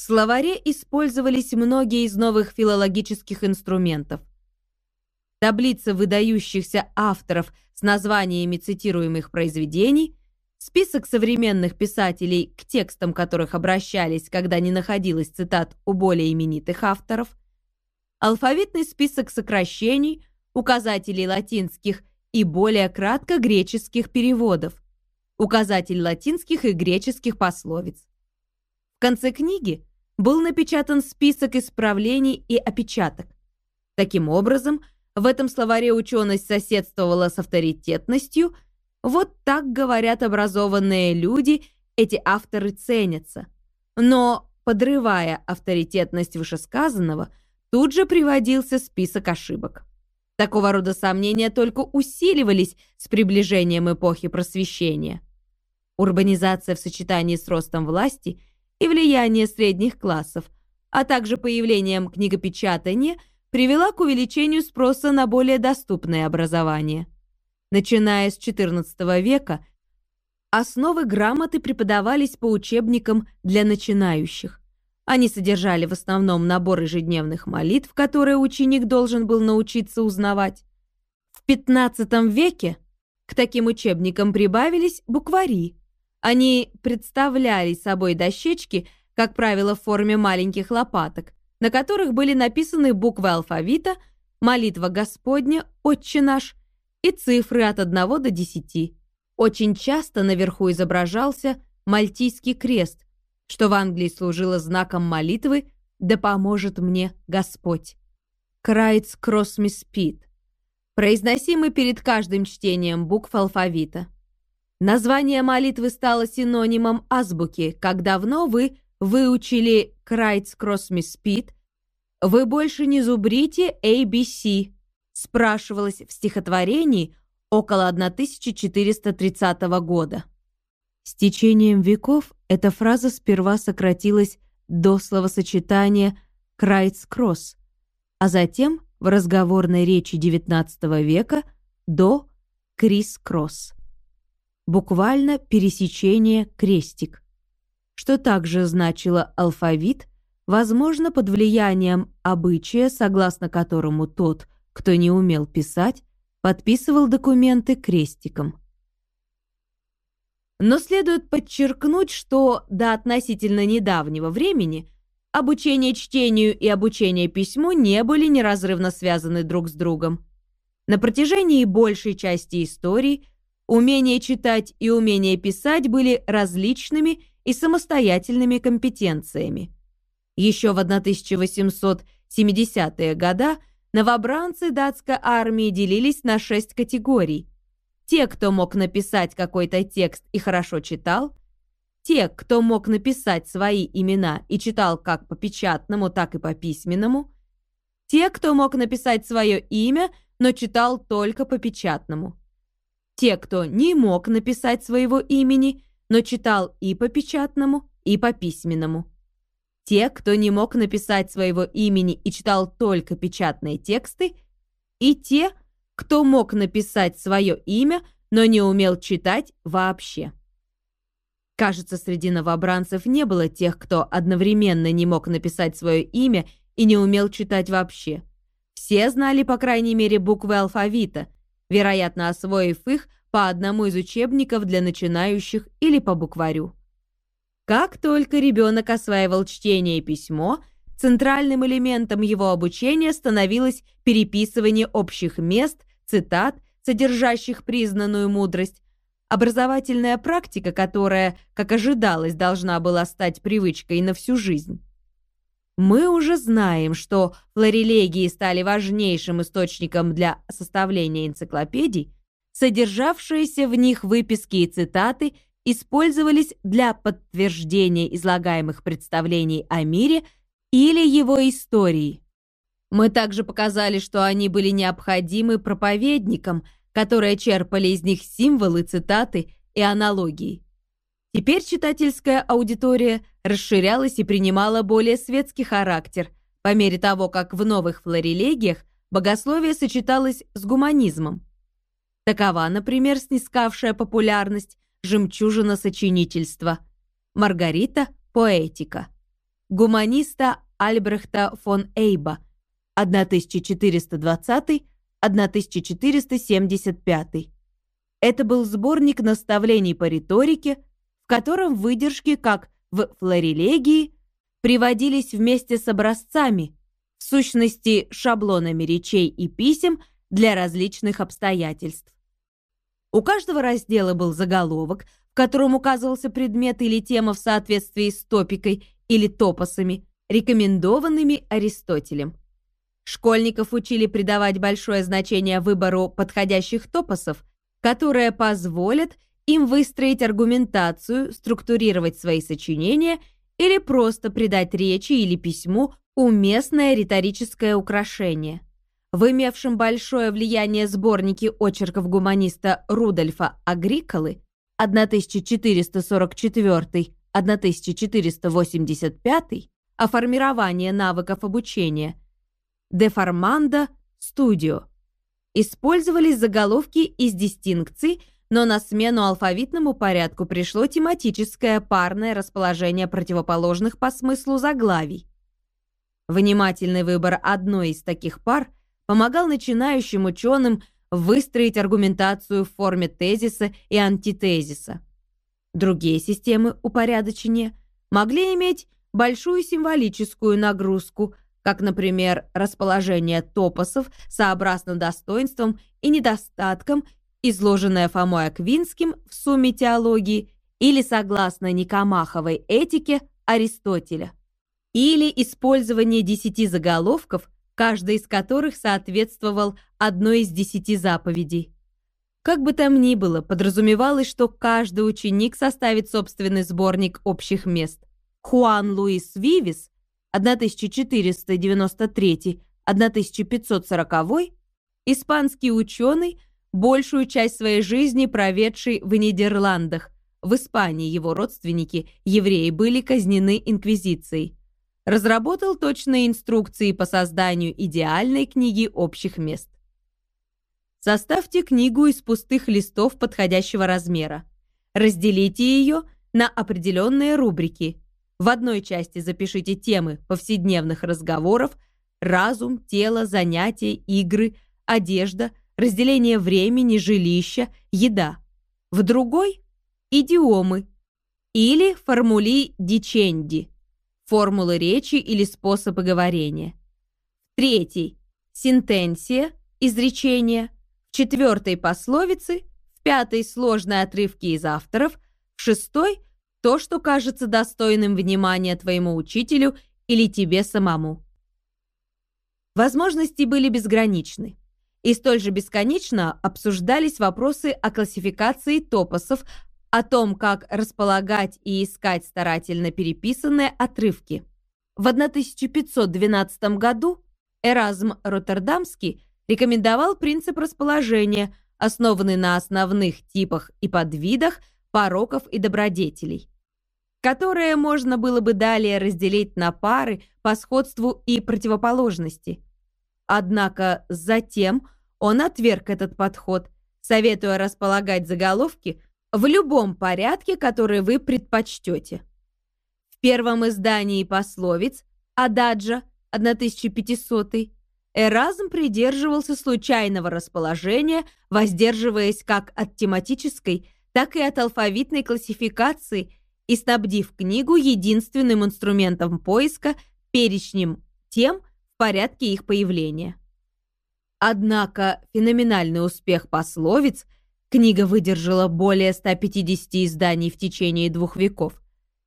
В словаре использовались многие из новых филологических инструментов. Таблица выдающихся авторов с названиями цитируемых произведений, список современных писателей, к текстам которых обращались, когда не находилось цитат у более именитых авторов, алфавитный список сокращений, указателей латинских и более кратко греческих переводов, указатель латинских и греческих пословиц. В конце книги был напечатан список исправлений и опечаток. Таким образом, в этом словаре ученость соседствовала с авторитетностью. Вот так говорят образованные люди, эти авторы ценятся. Но, подрывая авторитетность вышесказанного, тут же приводился список ошибок. Такого рода сомнения только усиливались с приближением эпохи просвещения. Урбанизация в сочетании с ростом власти – и влияние средних классов, а также появлением книгопечатания привела к увеличению спроса на более доступное образование. Начиная с XIV века, основы грамоты преподавались по учебникам для начинающих. Они содержали в основном набор ежедневных молитв, которые ученик должен был научиться узнавать. В XV веке к таким учебникам прибавились буквари – они представляли собой дощечки, как правило, в форме маленьких лопаток, на которых были написаны буквы алфавита, молитва Господня, Отче наш и цифры от 1 до 10. Очень часто наверху изображался мальтийский крест, что в Англии служило знаком молитвы «Да поможет мне Господь». Крайц Кроссмиспит, произносимый перед каждым чтением букв алфавита. Название молитвы стало синонимом азбуки. Как давно вы выучили Крайтс Кроссмис Спит, вы больше не зубрите ABC, спрашивалось в стихотворении около 1430 года. С течением веков эта фраза сперва сократилась до словосочетания «Крайтс-Кросс», а затем в разговорной речи XIX века до «Крис-Кросс» буквально пересечение крестик, что также значило алфавит, возможно, под влиянием обычая, согласно которому тот, кто не умел писать, подписывал документы крестиком. Но следует подчеркнуть, что до относительно недавнего времени обучение чтению и обучение письму не были неразрывно связаны друг с другом. На протяжении большей части истории Умение читать и умение писать были различными и самостоятельными компетенциями. Еще в 1870-е годы новобранцы датской армии делились на шесть категорий. Те, кто мог написать какой-то текст и хорошо читал, те, кто мог написать свои имена и читал как по печатному, так и по письменному, те, кто мог написать свое имя, но читал только по печатному – те, кто не мог написать своего имени, но читал и по печатному, и по письменному. Те, кто не мог написать своего имени и читал только печатные тексты, и те, кто мог написать свое имя, но не умел читать вообще. Кажется, среди новобранцев не было тех, кто одновременно не мог написать свое имя и не умел читать вообще. Все знали, по крайней мере, буквы алфавита – вероятно, освоив их по одному из учебников для начинающих или по букварю. Как только ребенок осваивал чтение и письмо, центральным элементом его обучения становилось переписывание общих мест, цитат, содержащих признанную мудрость, образовательная практика, которая, как ожидалось, должна была стать привычкой на всю жизнь. Мы уже знаем, что флорелегии стали важнейшим источником для составления энциклопедий, содержавшиеся в них выписки и цитаты использовались для подтверждения излагаемых представлений о мире или его истории. Мы также показали, что они были необходимы проповедникам, которые черпали из них символы, цитаты и аналогии. Теперь читательская аудитория расширялась и принимала более светский характер, по мере того, как в новых флорелегиях богословие сочеталось с гуманизмом. Такова, например, снискавшая популярность жемчужина сочинительства Маргарита – поэтика. гуманиста Альбрехта фон Эйба 1420-1475. Это был сборник наставлений по риторике, в котором выдержки, как в флорелегии, приводились вместе с образцами, в сущности шаблонами речей и писем для различных обстоятельств. У каждого раздела был заголовок, в котором указывался предмет или тема в соответствии с топикой или топосами, рекомендованными Аристотелем. Школьников учили придавать большое значение выбору подходящих топосов, которые позволят им выстроить аргументацию, структурировать свои сочинения или просто придать речи или письму уместное риторическое украшение. В имевшем большое влияние сборнике очерков гуманиста Рудольфа Агриколы 1484-1485 о формировании навыков обучения «Деформанда Студио» использовались заголовки из дистинкций, но на смену алфавитному порядку пришло тематическое парное расположение противоположных по смыслу заглавий. Внимательный выбор одной из таких пар помогал начинающим ученым выстроить аргументацию в форме тезиса и антитезиса. Другие системы упорядочения могли иметь большую символическую нагрузку, как, например, расположение топосов сообразно достоинствам и недостаткам изложенная Фомой Аквинским в «Сумме теологии» или согласно Никомаховой этике Аристотеля, или использование десяти заголовков, каждый из которых соответствовал одной из десяти заповедей. Как бы там ни было, подразумевалось, что каждый ученик составит собственный сборник общих мест. Хуан Луис Вивис 1493-1540, испанский ученый, большую часть своей жизни проведший в Нидерландах. В Испании его родственники, евреи, были казнены инквизицией. Разработал точные инструкции по созданию идеальной книги общих мест. Составьте книгу из пустых листов подходящего размера. Разделите ее на определенные рубрики. В одной части запишите темы повседневных разговоров, разум, тело, занятия, игры, одежда, разделение времени, жилища, еда. В другой – идиомы или формули диченди, формулы речи или способы говорения. В третий – сентенсия, изречения. В четвертой – пословицы. В пятой – сложные отрывки из авторов. В шестой – то, что кажется достойным внимания твоему учителю или тебе самому. Возможности были безграничны и столь же бесконечно обсуждались вопросы о классификации топосов, о том, как располагать и искать старательно переписанные отрывки. В 1512 году Эразм Роттердамский рекомендовал принцип расположения, основанный на основных типах и подвидах пороков и добродетелей, которые можно было бы далее разделить на пары по сходству и противоположности – Однако затем он отверг этот подход, советуя располагать заголовки в любом порядке, который вы предпочтете. В первом издании пословиц «Ададжа» 1500 Эразм придерживался случайного расположения, воздерживаясь как от тематической, так и от алфавитной классификации и снабдив книгу единственным инструментом поиска перечнем тем, порядке их появления. Однако феноменальный успех пословиц книга выдержала более 150 изданий в течение двух веков,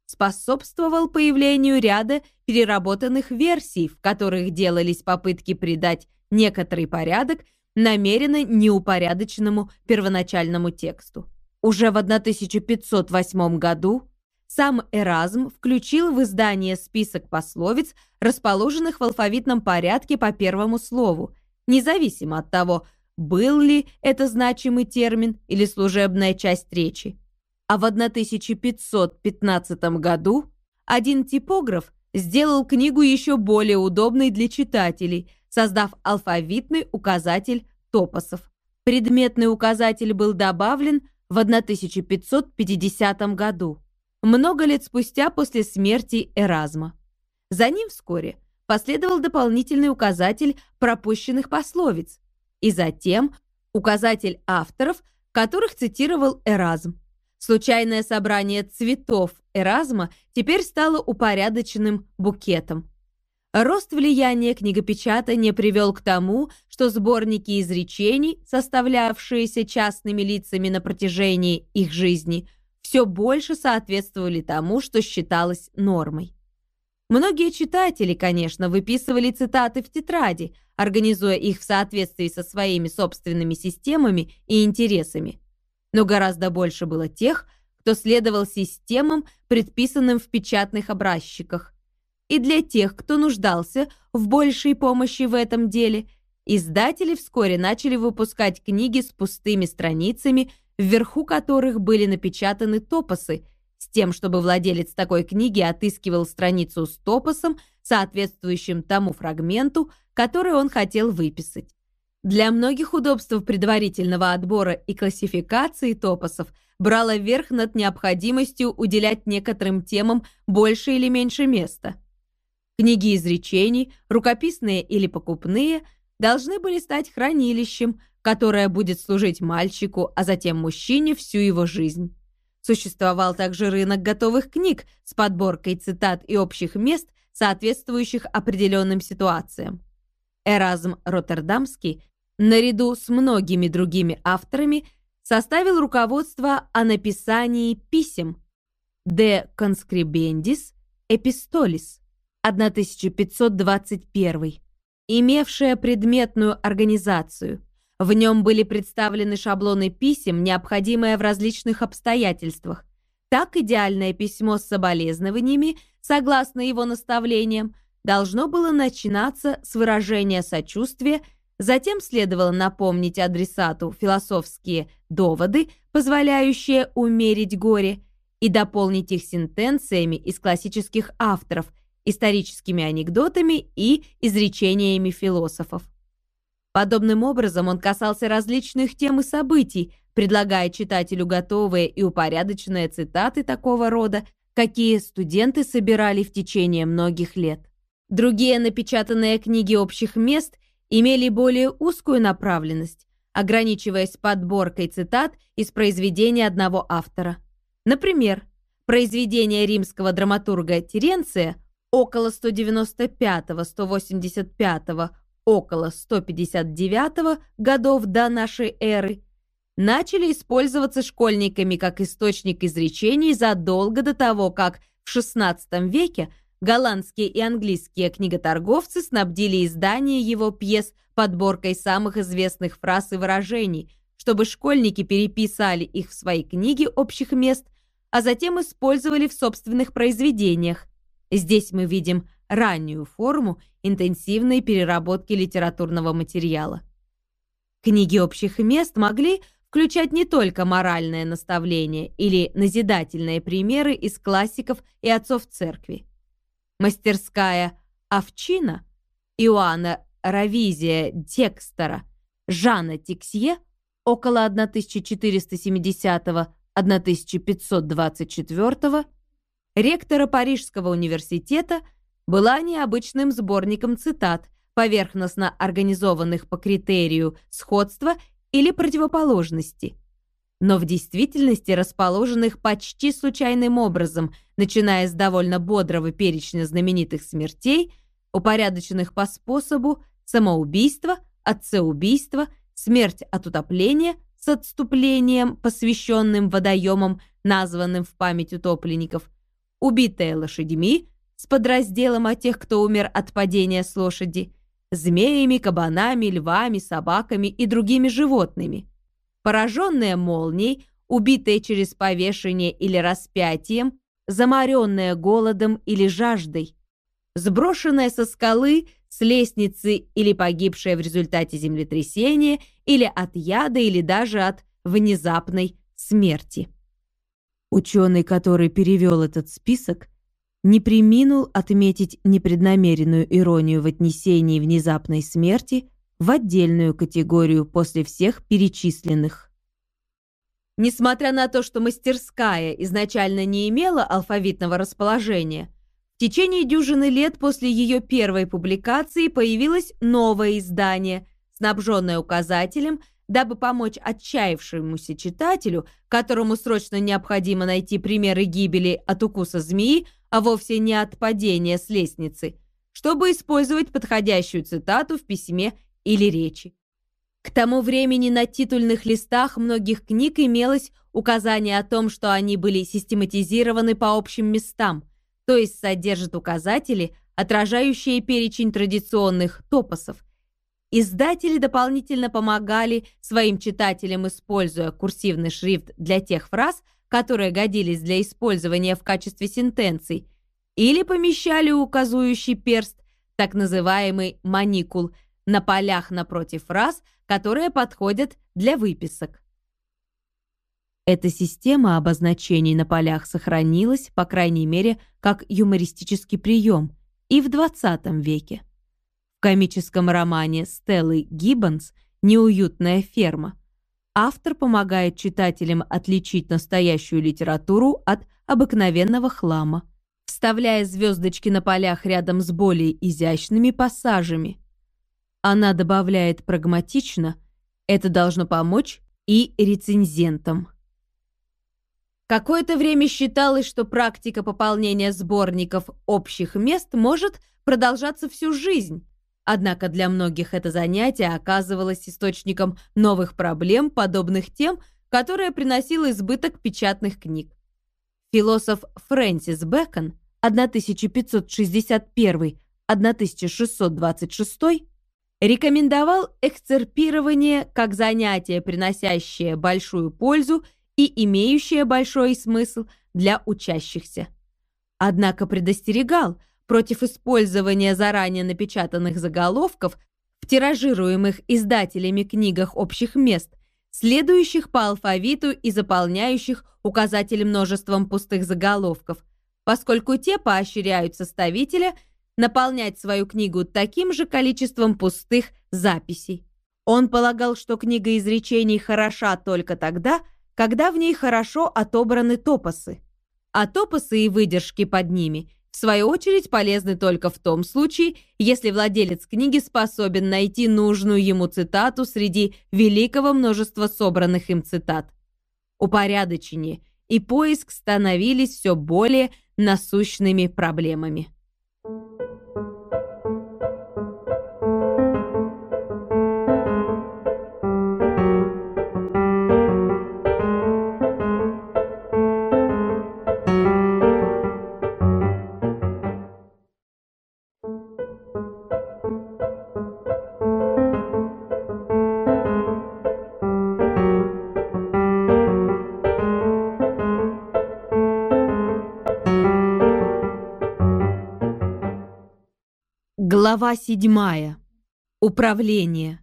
способствовал появлению ряда переработанных версий, в которых делались попытки придать некоторый порядок намеренно неупорядоченному первоначальному тексту. Уже в 1508 году сам Эразм включил в издание список пословиц, расположенных в алфавитном порядке по первому слову, независимо от того, был ли это значимый термин или служебная часть речи. А в 1515 году один типограф сделал книгу еще более удобной для читателей, создав алфавитный указатель топосов. Предметный указатель был добавлен в 1550 году много лет спустя после смерти Эразма. За ним вскоре последовал дополнительный указатель пропущенных пословиц и затем указатель авторов, которых цитировал Эразм. Случайное собрание цветов Эразма теперь стало упорядоченным букетом. Рост влияния книгопечатания привел к тому, что сборники изречений, составлявшиеся частными лицами на протяжении их жизни, все больше соответствовали тому, что считалось нормой. Многие читатели, конечно, выписывали цитаты в тетради, организуя их в соответствии со своими собственными системами и интересами. Но гораздо больше было тех, кто следовал системам, предписанным в печатных образчиках, и для тех, кто нуждался в большей помощи в этом деле, издатели вскоре начали выпускать книги с пустыми страницами, вверху которых были напечатаны топосы, с тем, чтобы владелец такой книги отыскивал страницу с топосом, соответствующим тому фрагменту, который он хотел выписать. Для многих удобств предварительного отбора и классификации топосов брало верх над необходимостью уделять некоторым темам больше или меньше места. Книги изречений, рукописные или покупные, должны были стать хранилищем, которое будет служить мальчику, а затем мужчине всю его жизнь. Существовал также рынок готовых книг с подборкой цитат и общих мест, соответствующих определенным ситуациям. Эразм Роттердамский, наряду с многими другими авторами, составил руководство о написании писем «De conscribendis epistolis», 1521, имевшая предметную организацию. В нем были представлены шаблоны писем, необходимые в различных обстоятельствах. Так идеальное письмо с соболезнованиями, согласно его наставлениям, должно было начинаться с выражения сочувствия, затем следовало напомнить адресату философские доводы, позволяющие умерить горе, и дополнить их сентенциями из классических авторов – историческими анекдотами и изречениями философов. Подобным образом он касался различных тем и событий, предлагая читателю готовые и упорядоченные цитаты такого рода, какие студенты собирали в течение многих лет. Другие напечатанные книги общих мест имели более узкую направленность, ограничиваясь подборкой цитат из произведения одного автора. Например, произведение римского драматурга Теренция около 195-185, около 159 годов до нашей эры, начали использоваться школьниками как источник изречений задолго до того, как в XVI веке голландские и английские книготорговцы снабдили издание его пьес подборкой самых известных фраз и выражений, чтобы школьники переписали их в свои книги общих мест, а затем использовали в собственных произведениях. Здесь мы видим раннюю форму интенсивной переработки литературного материала. Книги общих мест могли включать не только моральное наставление или назидательные примеры из классиков и отцов церкви. Мастерская «Овчина» Иоанна Равизия Декстера, Жана Тиксье около 1470-1524 ректора Парижского университета была необычным сборником цитат, поверхностно организованных по критерию сходства или противоположности, но в действительности расположенных почти случайным образом, начиная с довольно бодрого перечня знаменитых смертей, упорядоченных по способу самоубийства, отцеубийства, смерть от утопления с отступлением, посвященным водоемам, названным в память утопленников, убитая лошадьми с подразделом о тех, кто умер от падения с лошади, змеями, кабанами, львами, собаками и другими животными, пораженная молнией, убитая через повешение или распятием, заморенная голодом или жаждой, сброшенная со скалы, с лестницы или погибшая в результате землетрясения или от яда или даже от внезапной смерти. Ученый, который перевел этот список, не приминул отметить непреднамеренную иронию в отнесении внезапной смерти в отдельную категорию после всех перечисленных. Несмотря на то, что мастерская изначально не имела алфавитного расположения, В течение дюжины лет после ее первой публикации появилось новое издание, снабженное указателем, дабы помочь отчаявшемуся читателю, которому срочно необходимо найти примеры гибели от укуса змеи, а вовсе не от падения с лестницы, чтобы использовать подходящую цитату в письме или речи. К тому времени на титульных листах многих книг имелось указание о том, что они были систематизированы по общим местам, то есть содержат указатели, отражающие перечень традиционных топосов. Издатели дополнительно помогали своим читателям, используя курсивный шрифт для тех фраз, которые годились для использования в качестве сентенций, или помещали указующий перст, так называемый маникул, на полях напротив фраз, которые подходят для выписок. Эта система обозначений на полях сохранилась, по крайней мере, как юмористический прием и в XX веке. Комическом романе Стеллы Гиббонс «Неуютная ферма» автор помогает читателям отличить настоящую литературу от обыкновенного хлама, вставляя звездочки на полях рядом с более изящными пассажами. Она добавляет прагматично, это должно помочь и рецензентам. Какое-то время считалось, что практика пополнения сборников общих мест может продолжаться всю жизнь. Однако для многих это занятие оказывалось источником новых проблем, подобных тем, которые приносил избыток печатных книг. Философ Фрэнсис Бэкон 1551-1626 рекомендовал эксцерпирование как занятие, приносящее большую пользу и имеющее большой смысл для учащихся. Однако предостерегал против использования заранее напечатанных заголовков в тиражируемых издателями книгах общих мест, следующих по алфавиту и заполняющих указатель множеством пустых заголовков, поскольку те поощряют составителя наполнять свою книгу таким же количеством пустых записей. Он полагал, что книга изречений хороша только тогда, когда в ней хорошо отобраны топосы. А топосы и выдержки под ними, в свою очередь, полезны только в том случае, если владелец книги способен найти нужную ему цитату среди великого множества собранных им цитат. Упорядочение и поиск становились все более насущными проблемами. Глава 7. Управление.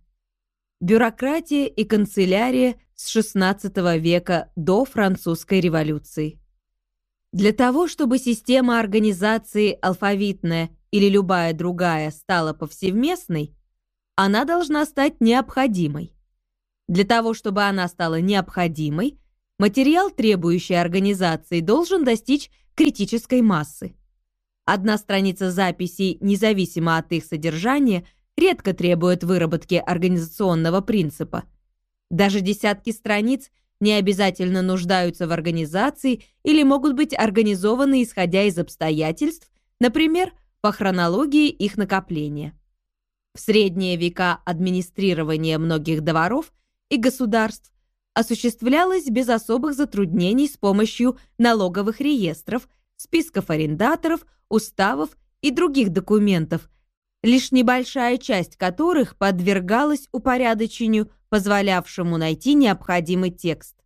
Бюрократия и канцелярия с XVI века до французской революции. Для того, чтобы система организации алфавитная или любая другая стала повсеместной, она должна стать необходимой. Для того, чтобы она стала необходимой, материал, требующий организации, должен достичь критической массы. Одна страница записей, независимо от их содержания, редко требует выработки организационного принципа. Даже десятки страниц не обязательно нуждаются в организации или могут быть организованы исходя из обстоятельств, например, по хронологии их накопления. В средние века администрирование многих дворов и государств осуществлялось без особых затруднений с помощью налоговых реестров, списков арендаторов, уставов и других документов, лишь небольшая часть которых подвергалась упорядочению, позволявшему найти необходимый текст.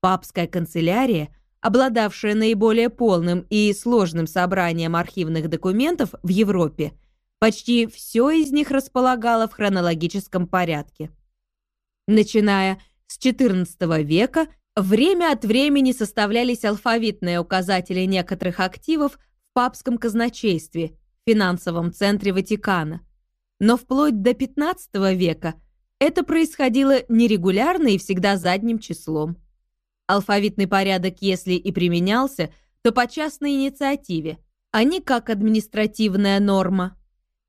Папская канцелярия, обладавшая наиболее полным и сложным собранием архивных документов в Европе, почти все из них располагала в хронологическом порядке. Начиная с XIV века, время от времени составлялись алфавитные указатели некоторых активов, папском казначействе, финансовом центре Ватикана. Но вплоть до XV века это происходило нерегулярно и всегда задним числом. Алфавитный порядок, если и применялся, то по частной инициативе, а не как административная норма.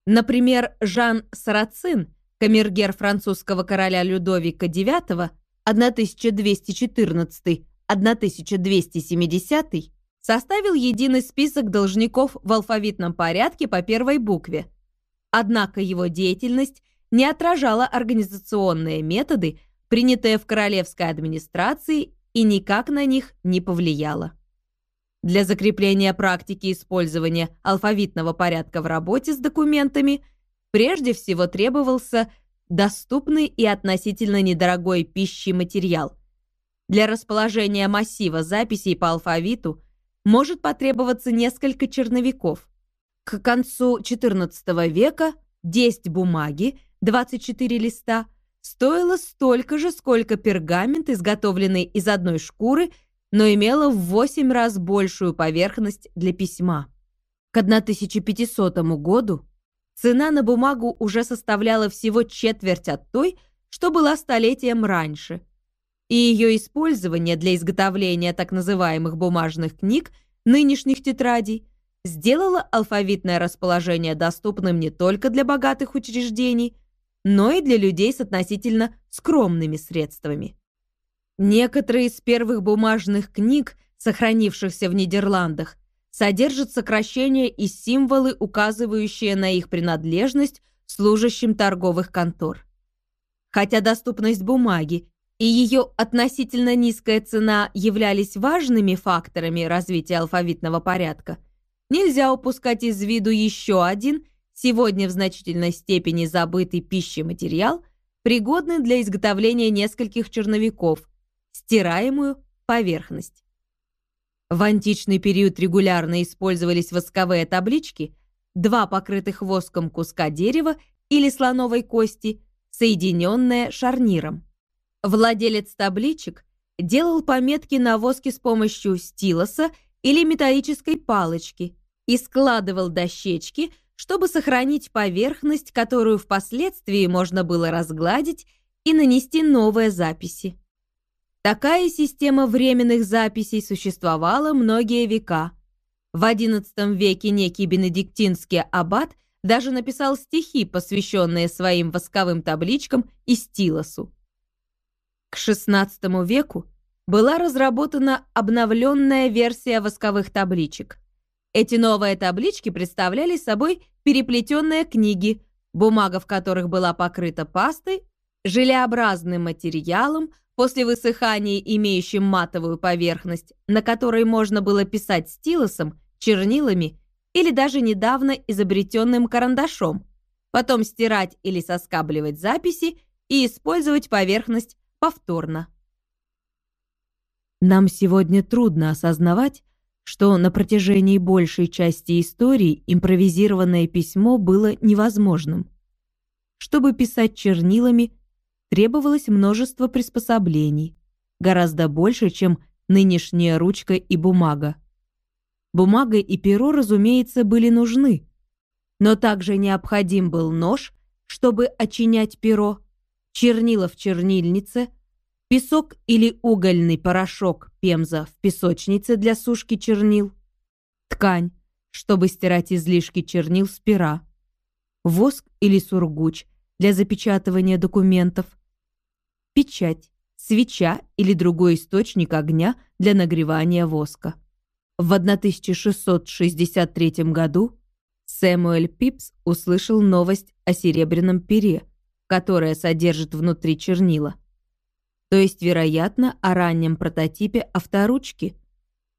Например, Жан Сарацин, камергер французского короля Людовика IX 1214-1270, составил единый список должников в алфавитном порядке по первой букве. Однако его деятельность не отражала организационные методы, принятые в королевской администрации, и никак на них не повлияла. Для закрепления практики использования алфавитного порядка в работе с документами прежде всего требовался доступный и относительно недорогой пищи материал. Для расположения массива записей по алфавиту может потребоваться несколько черновиков. К концу XIV века 10 бумаги, 24 листа, стоило столько же, сколько пергамент, изготовленный из одной шкуры – но имела в 8 раз большую поверхность для письма. К 1500 году цена на бумагу уже составляла всего четверть от той, что была столетием раньше, и ее использование для изготовления так называемых бумажных книг, нынешних тетрадей, сделало алфавитное расположение доступным не только для богатых учреждений, но и для людей с относительно скромными средствами. Некоторые из первых бумажных книг, сохранившихся в Нидерландах, содержат сокращения и символы, указывающие на их принадлежность служащим торговых контор. Хотя доступность бумаги и ее относительно низкая цена являлись важными факторами развития алфавитного порядка, нельзя упускать из виду еще один, сегодня в значительной степени забытый пищематериал, пригодный для изготовления нескольких черновиков, стираемую поверхность. В античный период регулярно использовались восковые таблички, два покрытых воском куска дерева или слоновой кости, соединенные шарниром. Владелец табличек делал пометки на воске с помощью стилоса или металлической палочки и складывал дощечки, чтобы сохранить поверхность, которую впоследствии можно было разгладить и нанести новые записи. Такая система временных записей существовала многие века. В XI веке некий бенедиктинский аббат даже написал стихи, посвященные своим восковым табличкам и стилосу. К XVI веку была разработана обновленная версия восковых табличек. Эти новые таблички представляли собой переплетенные книги, бумага в которых была покрыта пастой, желеобразным материалом, После высыхания, имеющим матовую поверхность, на которой можно было писать стилусом, чернилами или даже недавно изобретенным карандашом, потом стирать или соскабливать записи и использовать поверхность повторно. Нам сегодня трудно осознавать, что на протяжении большей части истории импровизированное письмо было невозможным. Чтобы писать чернилами, требовалось множество приспособлений, гораздо больше, чем нынешняя ручка и бумага. Бумага и перо, разумеется, были нужны, но также необходим был нож, чтобы очинять перо, чернила в чернильнице, песок или угольный порошок пемза в песочнице для сушки чернил, ткань, чтобы стирать излишки чернил с пера, воск или сургуч для запечатывания документов, печать, свеча или другой источник огня для нагревания воска. В 1663 году Сэмуэль Пипс услышал новость о серебряном пере, которое содержит внутри чернила. То есть, вероятно, о раннем прототипе авторучки,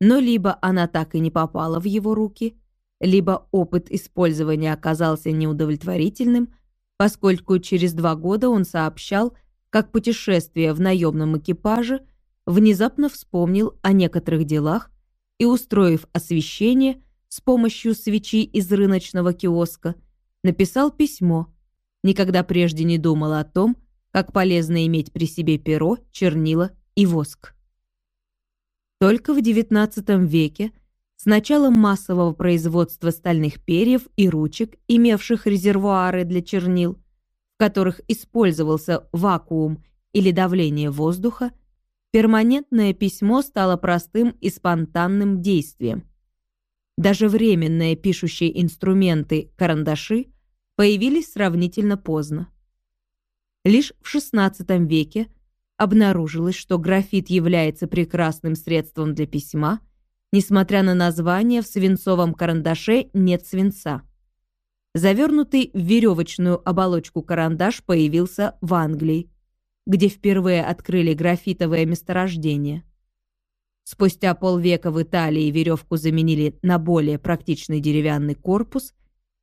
но либо она так и не попала в его руки, либо опыт использования оказался неудовлетворительным, поскольку через два года он сообщал, как путешествие в наемном экипаже, внезапно вспомнил о некоторых делах и, устроив освещение с помощью свечи из рыночного киоска, написал письмо. Никогда прежде не думал о том, как полезно иметь при себе перо, чернила и воск. Только в XIX веке, с началом массового производства стальных перьев и ручек, имевших резервуары для чернил, которых использовался вакуум или давление воздуха, перманентное письмо стало простым и спонтанным действием. Даже временные пишущие инструменты, карандаши, появились сравнительно поздно. Лишь в XVI веке обнаружилось, что графит является прекрасным средством для письма, несмотря на название в свинцовом карандаше нет свинца. Завернутый в веревочную оболочку карандаш появился в Англии, где впервые открыли графитовое месторождение. Спустя полвека в Италии веревку заменили на более практичный деревянный корпус,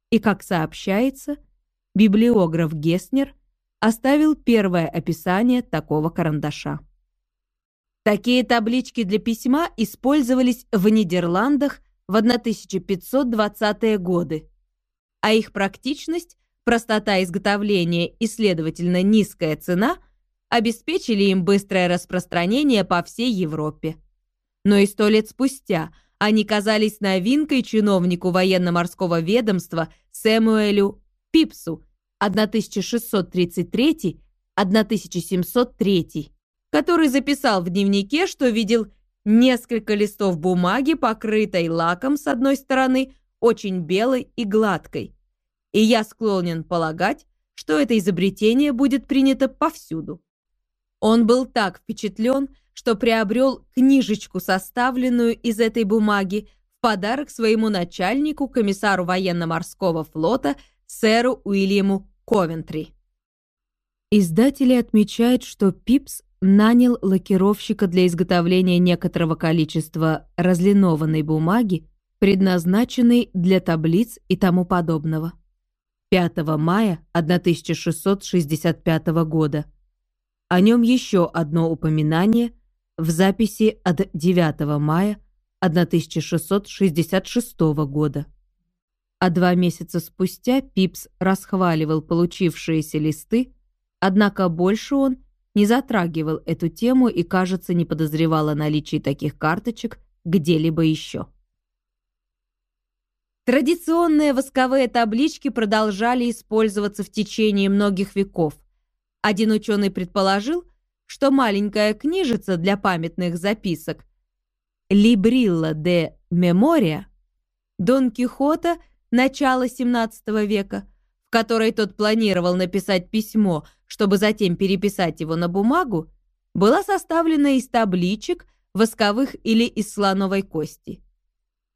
и, как сообщается, библиограф Геснер оставил первое описание такого карандаша. Такие таблички для письма использовались в Нидерландах в 1520-е годы, а их практичность, простота изготовления и, следовательно, низкая цена обеспечили им быстрое распространение по всей Европе но и сто лет спустя они казались новинкой чиновнику военно-морского ведомства Сэмуэлю Пипсу 1633-1703, который записал в дневнике, что видел несколько листов бумаги, покрытой лаком с одной стороны, очень белой и гладкой. И я склонен полагать, что это изобретение будет принято повсюду. Он был так впечатлен, что приобрел книжечку, составленную из этой бумаги, в подарок своему начальнику, комиссару военно-морского флота, сэру Уильяму Ковентри. Издатели отмечают, что Пипс нанял лакировщика для изготовления некоторого количества разлинованной бумаги, предназначенной для таблиц и тому подобного. 5 мая 1665 года. О нем еще одно упоминание в записи от 9 мая 1666 года. А два месяца спустя Пипс расхваливал получившиеся листы, однако больше он не затрагивал эту тему и, кажется, не подозревал о наличии таких карточек где-либо еще. Традиционные восковые таблички продолжали использоваться в течение многих веков. Один ученый предположил, что маленькая книжица для памятных записок «Либрилла де Мемория» Дон Кихота начала XVII века, в которой тот планировал написать письмо, чтобы затем переписать его на бумагу, была составлена из табличек, восковых или из слоновой кости.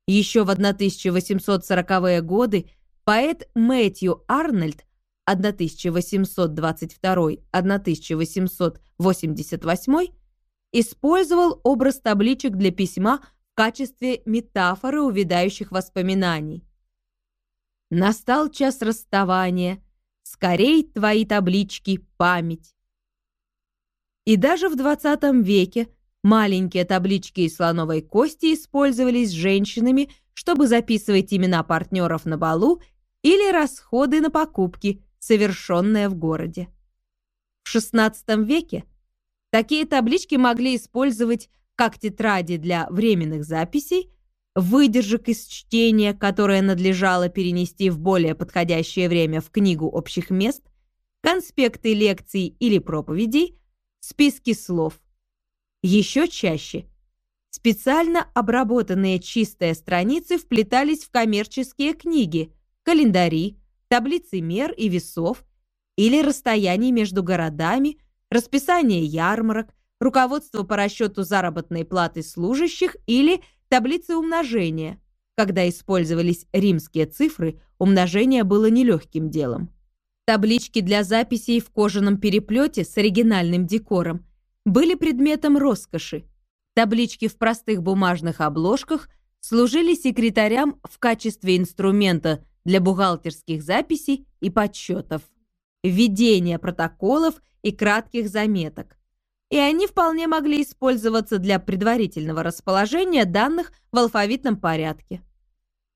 Еще в 1840-е годы поэт Мэтью Арнольд 1822-1888 использовал образ табличек для письма в качестве метафоры увядающих воспоминаний. Настал час расставания, скорей твои таблички память. И даже в 20 веке маленькие таблички из слоновой кости использовались женщинами, чтобы записывать имена партнеров на балу или расходы на покупки, совершенное в городе. В XVI веке такие таблички могли использовать как тетради для временных записей, выдержек из чтения, которое надлежало перенести в более подходящее время в книгу общих мест, конспекты лекций или проповедей, списки слов. Еще чаще специально обработанные чистые страницы вплетались в коммерческие книги, календари, таблицы мер и весов или расстояний между городами, расписание ярмарок, руководство по расчету заработной платы служащих или таблицы умножения. Когда использовались римские цифры, умножение было нелегким делом. Таблички для записей в кожаном переплете с оригинальным декором были предметом роскоши. Таблички в простых бумажных обложках служили секретарям в качестве инструмента для бухгалтерских записей и подсчетов, введения протоколов и кратких заметок. И они вполне могли использоваться для предварительного расположения данных в алфавитном порядке.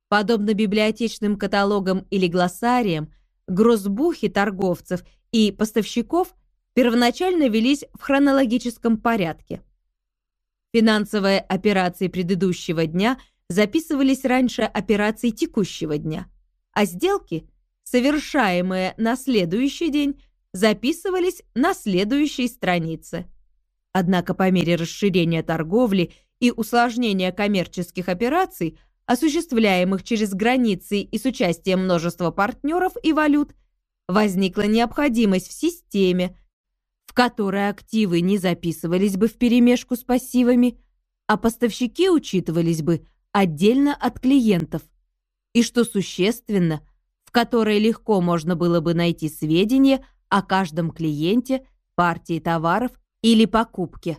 Подобно библиотечным каталогам или глоссариям, гроссбухи торговцев и поставщиков первоначально велись в хронологическом порядке. Финансовые операции предыдущего дня записывались раньше операций текущего дня – а сделки, совершаемые на следующий день, записывались на следующей странице. Однако по мере расширения торговли и усложнения коммерческих операций осуществляемых через границы и с участием множества партнеров и валют, возникла необходимость в системе, в которой активы не записывались бы вперемешку с пассивами, а поставщики учитывались бы отдельно от клиентов, и, что существенно, в которой легко можно было бы найти сведения о каждом клиенте, партии товаров или покупке.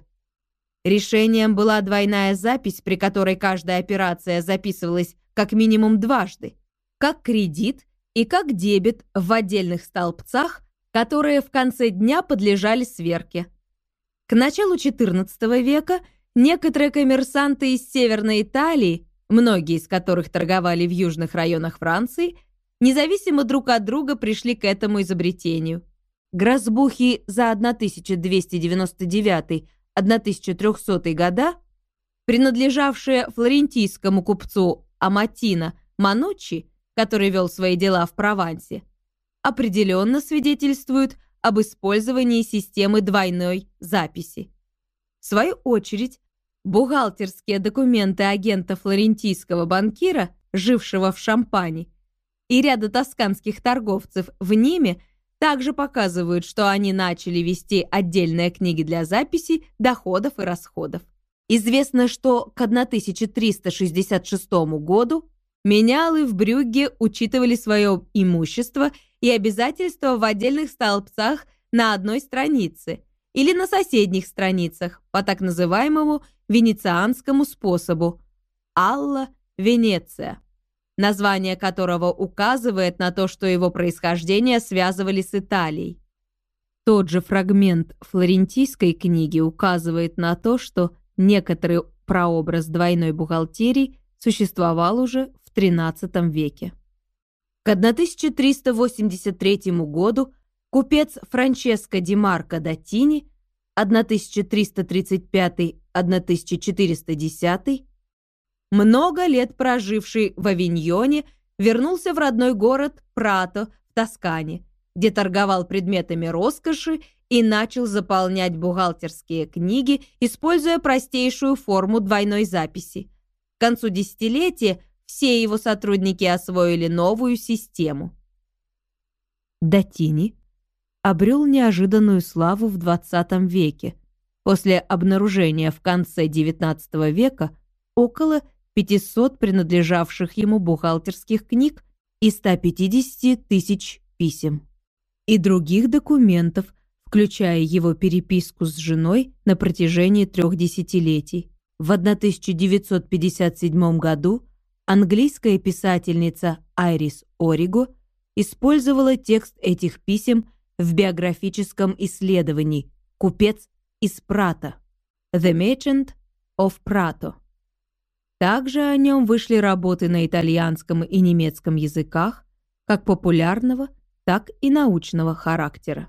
Решением была двойная запись, при которой каждая операция записывалась как минимум дважды, как кредит и как дебет в отдельных столбцах, которые в конце дня подлежали сверке. К началу XIV века некоторые коммерсанты из Северной Италии, многие из которых торговали в южных районах Франции, независимо друг от друга пришли к этому изобретению. Грозбухи за 1299-1300 года, принадлежавшие флорентийскому купцу Аматино Мануччи, который вел свои дела в Провансе, определенно свидетельствуют об использовании системы двойной записи. В свою очередь, бухгалтерские документы агента флорентийского банкира, жившего в Шампане, и ряда тосканских торговцев в Ниме также показывают, что они начали вести отдельные книги для записи доходов и расходов. Известно, что к 1366 году Менялы в Брюгге учитывали свое имущество и обязательства в отдельных столбцах на одной странице или на соседних страницах по так называемому венецианскому способу «Алла Венеция», название которого указывает на то, что его происхождение связывали с Италией. Тот же фрагмент флорентийской книги указывает на то, что некоторый прообраз двойной бухгалтерии существовал уже XIII веке. К 1383 году купец Франческо Ди Марко Датини 1335-1410, много лет проживший в Авиньоне, вернулся в родной город Прато в Тоскане, где торговал предметами роскоши и начал заполнять бухгалтерские книги, используя простейшую форму двойной записи. К концу десятилетия все его сотрудники освоили новую систему. Датини обрел неожиданную славу в 20 веке, после обнаружения в конце XIX века около 500 принадлежавших ему бухгалтерских книг и 150 тысяч писем и других документов, включая его переписку с женой на протяжении трех десятилетий. В 1957 году Английская писательница Айрис Ориго использовала текст этих писем в биографическом исследовании «Купец из Прата» «The Merchant of Prato». Также о нем вышли работы на итальянском и немецком языках, как популярного, так и научного характера.